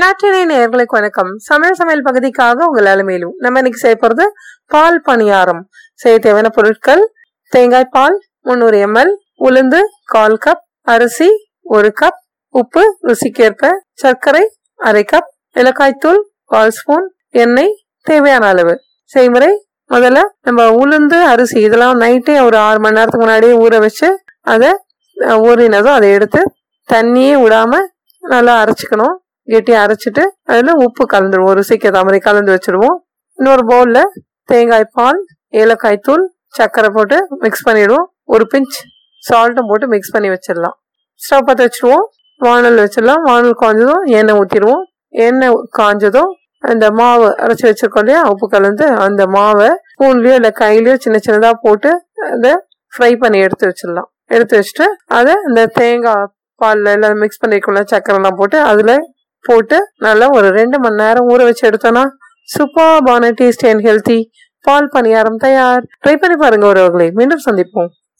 நாட்டினை நேர்களுக்கு வணக்கம். சமையல் சமையல் பகுதிக்காக உங்கள் அலுமையிலும் நம்ம இன்னைக்கு செய்ய போறது பால் பணியாரம். செய்ய தேவையான பொருட்கள் தேங்காய் பால் முந்நூறு எம்எல் உளுந்து கால் கப் அரிசி ஒரு கப் உப்பு ருசிக்கேற்ப சர்க்கரை அரை கப் இலக்காய்த்தூள் கால் ஸ்பூன் எண்ணெய் தேவையான அளவு. செய்முறை முதல்ல நம்ம உளுந்து அரிசி இதெல்லாம் நைட்டே ஒரு ஆறு மணி நேரத்துக்கு முன்னாடியே ஊற வச்சு அதை ஊறினதும் அதை எடுத்து தண்ணியே விடாம நல்லா அரைச்சிக்கணும். கெட்டி அரைச்சிட்டு அதில் உப்பு கலந்துருவோம். ஒரு மாதிரி கலந்து வச்சிருவோம். இன்னொரு பவுலில் தேங்காய் பால் ஏலக்காய் தூள் சர்க்கரை போட்டு மிக்ஸ் பண்ணிடுவோம். ஒரு பிஞ்ச் சால்ட்டும் போட்டு மிக்ஸ் பண்ணி வச்சிடலாம். ஸ்டவ் பற்ற வச்சுருவோம். வானல் வச்சிடலாம். வானல் காய்ஞ்சதும் எண்ணெய் ஊற்றிடுவோம் எண்ணெய் காய்ஞ்சதும் அந்த மாவு அரைச்சி வச்சிருக்கோம் இல்லையா? உப்பு கலந்து அந்த மாவை ஸ்பூன்லயோ இல்லை கையிலயோ சின்ன சின்னதாக போட்டு அதை ஃப்ரை பண்ணி எடுத்து வச்சிடலாம். எடுத்து வச்சுட்டு அதை இந்த தேங்காய் பாலில் எல்லாம் மிக்ஸ் பண்ணிருக்கோம்ல சக்கரை போட்டு அதில் போட்டு நல்லா ஒரு ரெண்டு மணி நேரம் ஊற வச்சு எடுத்தோன்னா சூப்பர் பான டேஸ்டி அண்ட் ஹெல்த்தி பால் பணியாரம் தயார். ட்ரை பண்ணி பாருங்க ஒருவர்களை மீண்டும் சந்திப்போம்.